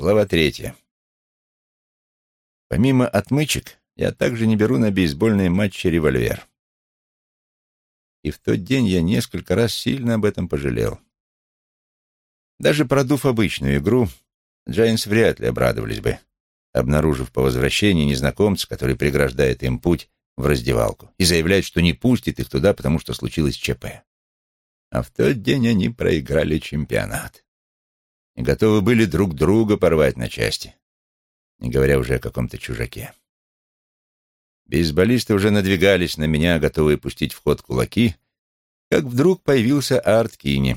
Глава третья. Помимо отмычек, я также не беру на бейсбольные матчи револьвер. И в тот день я несколько раз сильно об этом пожалел. Даже продув обычную игру, Джайнс вряд ли обрадовались бы, обнаружив по возвращении незнакомца, который преграждает им путь в раздевалку и заявляет, что не пустит их туда, потому что случилось ЧП. А в тот день они проиграли чемпионат готовы были друг друга порвать на части, не говоря уже о каком-то чужаке. Бейсболисты уже надвигались на меня, готовые пустить в ход кулаки, как вдруг появился Арт Кини.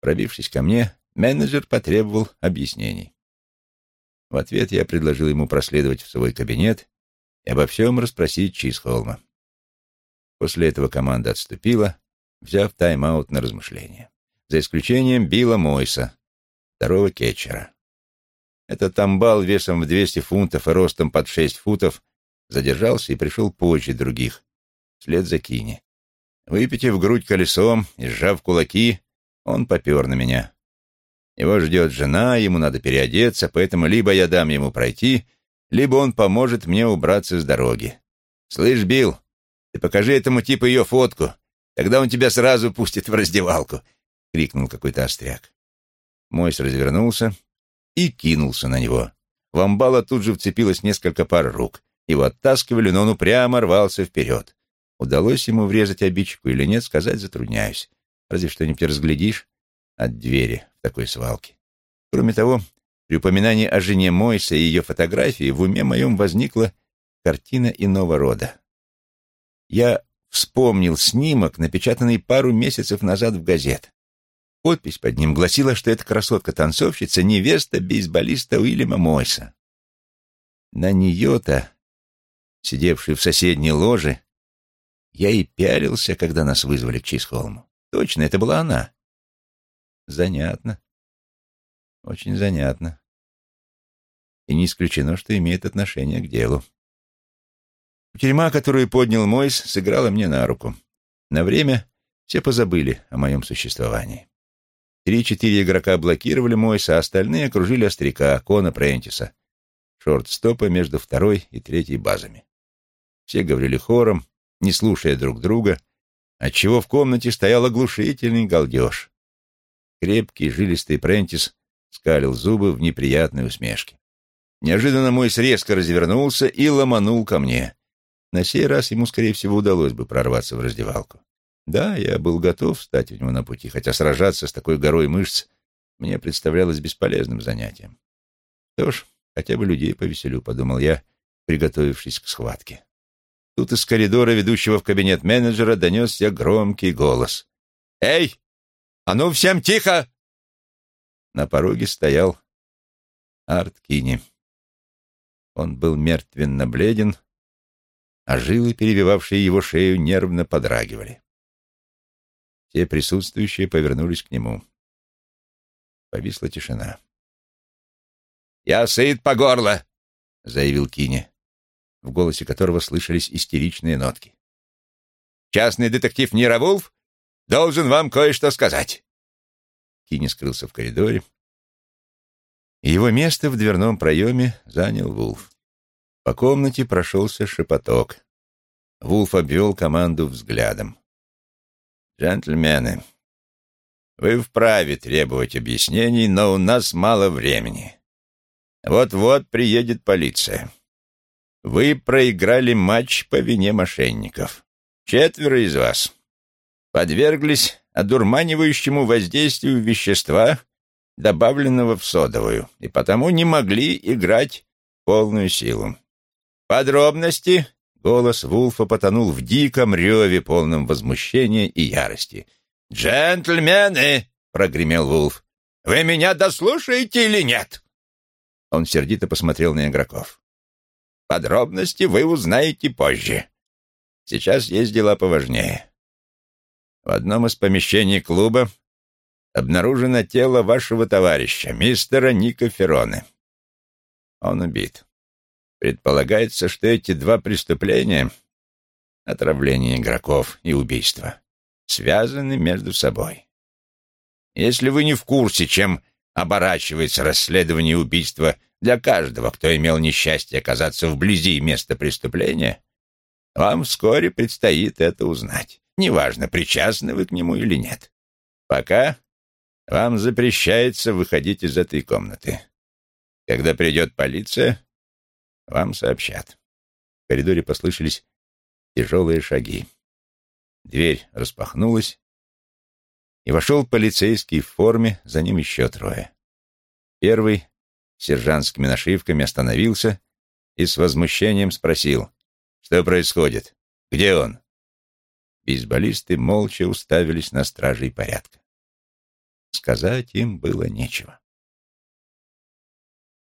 Пробившись ко мне, менеджер потребовал объяснений. В ответ я предложил ему проследовать в свой кабинет и обо всем расспросить Чизхолма. После этого команда отступила, взяв тайм-аут на размышление. За исключением Билла Мойса, второго кетчера. Этот амбал весом в 200 фунтов и ростом под 6 футов задержался и пришел позже других, вслед за Кини. Выпитив грудь колесом и сжав кулаки, он попер на меня. Его ждет жена, ему надо переодеться, поэтому либо я дам ему пройти, либо он поможет мне убраться с дороги. «Слышь, Билл, ты покажи этому типу ее фотку, тогда он тебя сразу пустит в раздевалку», — крикнул какой-то остряк. Мойс развернулся и кинулся на него. В амбала тут же вцепилось несколько пар рук. Его оттаскивали, но он упрямо рвался вперед. Удалось ему врезать обидчику или нет, сказать затрудняюсь. Разве что-нибудь разглядишь от двери в такой свалке. Кроме того, при упоминании о жене Мойса и ее фотографии в уме моем возникла картина иного рода. Я вспомнил снимок, напечатанный пару месяцев назад в газет. Подпись под ним гласила, что эта красотка-танцовщица — невеста бейсболиста Уильяма Мойса. На нее-то, сидевшей в соседней ложе, я и пялился, когда нас вызвали к Чисхолму. Точно, это была она. Занятно. Очень занятно. И не исключено, что имеет отношение к делу. Тюрьма, которую поднял Мойс, сыграла мне на руку. На время все позабыли о моем существовании. Три-четыре игрока блокировали Мойса, а остальные окружили остряка, Кона Прентиса, шорт-стопа между второй и третьей базами. Все говорили хором, не слушая друг друга, отчего в комнате стоял оглушительный галдеж. Крепкий, жилистый Прентис скалил зубы в неприятной усмешке. Неожиданно мой резко развернулся и ломанул ко мне. На сей раз ему, скорее всего, удалось бы прорваться в раздевалку. Да, я был готов встать у него на пути, хотя сражаться с такой горой мышц мне представлялось бесполезным занятием. Что ж, хотя бы людей повеселю, подумал я, приготовившись к схватке. Тут из коридора, ведущего в кабинет менеджера, донесся громкий голос. «Эй, «А ну, всем тихо!» На пороге стоял Арт Кини. Он был мертвенно бледен, а жилы, перебивавшие его шею, нервно подрагивали. Все присутствующие повернулись к нему. Повисла тишина. «Я сыт по горло!» — заявил Кини, в голосе которого слышались истеричные нотки. «Частный детектив Нира Вулф должен вам кое-что сказать». Кини скрылся в коридоре. его место в дверном проеме занял Вулф. По комнате прошелся шепоток. Вулф обвел команду взглядом. «Джентльмены, вы вправе требовать объяснений, но у нас мало времени. Вот-вот приедет полиция. Вы проиграли матч по вине мошенников. Четверо из вас подверглись одурманивающему воздействию вещества, добавленного в содовую, и потому не могли играть полную силу. Подробности голос Вулфа потонул в диком реве, полном возмущения и ярости. «Джентльмены!» — прогремел Вулф. «Вы меня дослушаете или нет?» Он сердито посмотрел на игроков. «Подробности вы узнаете позже. Сейчас есть дела поважнее. В одном из помещений клуба обнаружено тело вашего товарища, мистера Ника Ферроне. Он убит. Предполагается, что эти два преступления — отравление игроков и убийство — связаны между собой. Если вы не в курсе, чем оборачивается расследование убийства для каждого, кто имел несчастье оказаться вблизи места преступления, вам вскоре предстоит это узнать. Неважно, причастны вы к нему или нет. Пока вам запрещается выходить из этой комнаты. Когда придет полиция, вам сообщат. В коридоре послышались тяжелые шаги. Дверь распахнулась, и вошел полицейский в форме, за ним еще трое. Первый с сержантскими нашивками остановился и с возмущением спросил, что происходит, где он? Бейсболисты молча уставились на стражей порядка. Сказать им было нечего.